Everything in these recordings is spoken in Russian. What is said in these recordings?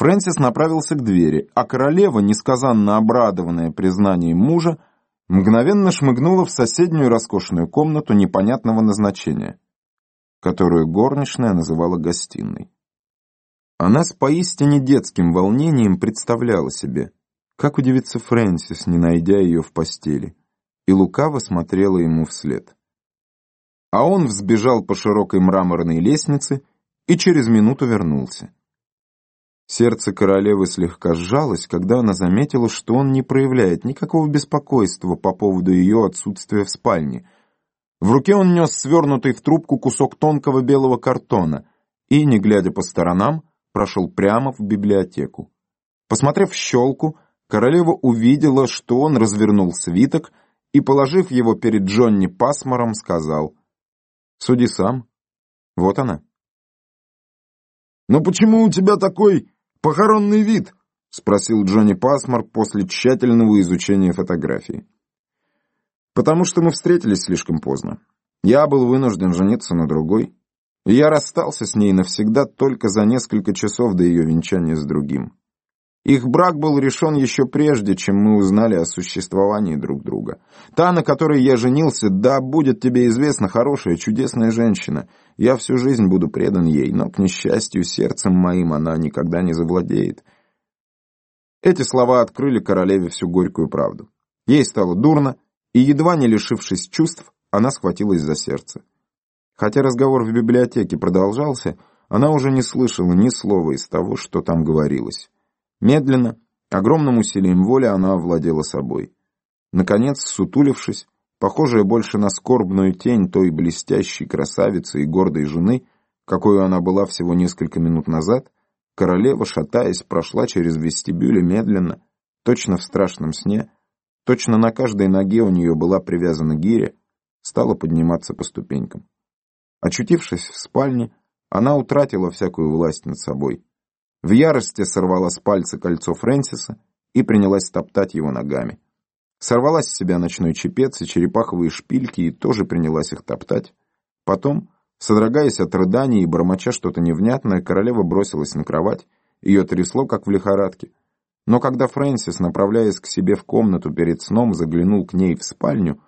Фрэнсис направился к двери, а королева, несказанно обрадованная признанием мужа, мгновенно шмыгнула в соседнюю роскошную комнату непонятного назначения, которую горничная называла гостиной. Она с поистине детским волнением представляла себе, как удивится Фрэнсис, не найдя ее в постели, и лукаво смотрела ему вслед. А он взбежал по широкой мраморной лестнице и через минуту вернулся. Сердце королевы слегка сжалось, когда она заметила, что он не проявляет никакого беспокойства по поводу ее отсутствия в спальне. В руке он нес свернутый в трубку кусок тонкого белого картона и, не глядя по сторонам, прошел прямо в библиотеку. Посмотрев в щелку, королева увидела, что он развернул свиток и, положив его перед Джонни Пасмором, сказал «Суди сам. Вот она». «Но почему у тебя такой похоронный вид?» — спросил Джонни Пасмор после тщательного изучения фотографии. «Потому что мы встретились слишком поздно. Я был вынужден жениться на другой, и я расстался с ней навсегда только за несколько часов до ее венчания с другим. Их брак был решен еще прежде, чем мы узнали о существовании друг друга. Та, на которой я женился, да, будет тебе известно, хорошая, чудесная женщина. Я всю жизнь буду предан ей, но, к несчастью, сердцем моим она никогда не завладеет. Эти слова открыли королеве всю горькую правду. Ей стало дурно, и, едва не лишившись чувств, она схватилась за сердце. Хотя разговор в библиотеке продолжался, она уже не слышала ни слова из того, что там говорилось. Медленно, огромным усилием воли она овладела собой. Наконец, сутулившись, похожая больше на скорбную тень той блестящей красавицы и гордой жены, какой она была всего несколько минут назад, королева, шатаясь, прошла через вестибюль медленно, точно в страшном сне, точно на каждой ноге у нее была привязана гиря, стала подниматься по ступенькам. Очутившись в спальне, она утратила всякую власть над собой. В ярости сорвала с пальца кольцо Фрэнсиса и принялась топтать его ногами. Сорвала с себя ночной чепец и черепаховые шпильки и тоже принялась их топтать. Потом, содрогаясь от рыданий и бормоча что-то невнятное, королева бросилась на кровать, ее трясло, как в лихорадке. Но когда Фрэнсис, направляясь к себе в комнату перед сном, заглянул к ней в спальню,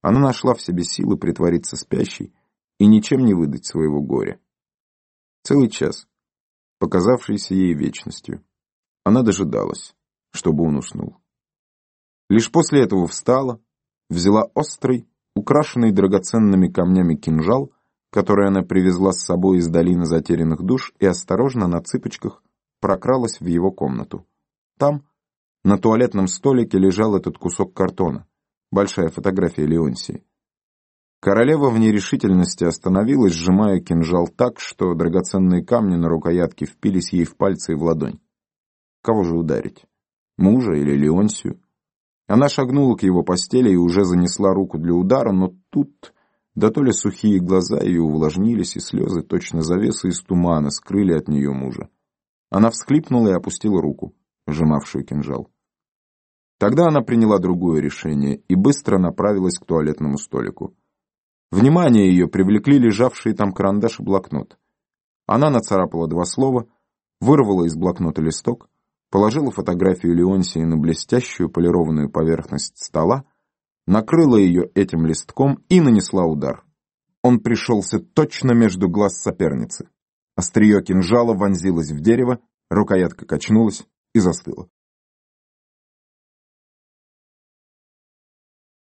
она нашла в себе силы притвориться спящей и ничем не выдать своего горя. Целый час показавшейся ей вечностью. Она дожидалась, чтобы он уснул. Лишь после этого встала, взяла острый, украшенный драгоценными камнями кинжал, который она привезла с собой из долины затерянных душ, и осторожно на цыпочках прокралась в его комнату. Там, на туалетном столике, лежал этот кусок картона, большая фотография Леонсии. Королева в нерешительности остановилась, сжимая кинжал так, что драгоценные камни на рукоятке впились ей в пальцы и в ладонь. Кого же ударить? Мужа или Леонсию? Она шагнула к его постели и уже занесла руку для удара, но тут, да то ли сухие глаза ее увлажнились, и слезы, точно завесы из тумана, скрыли от нее мужа. Она всхлипнула и опустила руку, сжимавшую кинжал. Тогда она приняла другое решение и быстро направилась к туалетному столику. Внимание ее привлекли лежавшие там карандаш и блокнот. Она нацарапала два слова, вырвала из блокнота листок, положила фотографию Леонсии на блестящую полированную поверхность стола, накрыла ее этим листком и нанесла удар. Он пришелся точно между глаз соперницы. Острие кинжала вонзилось в дерево, рукоятка качнулась и застыла.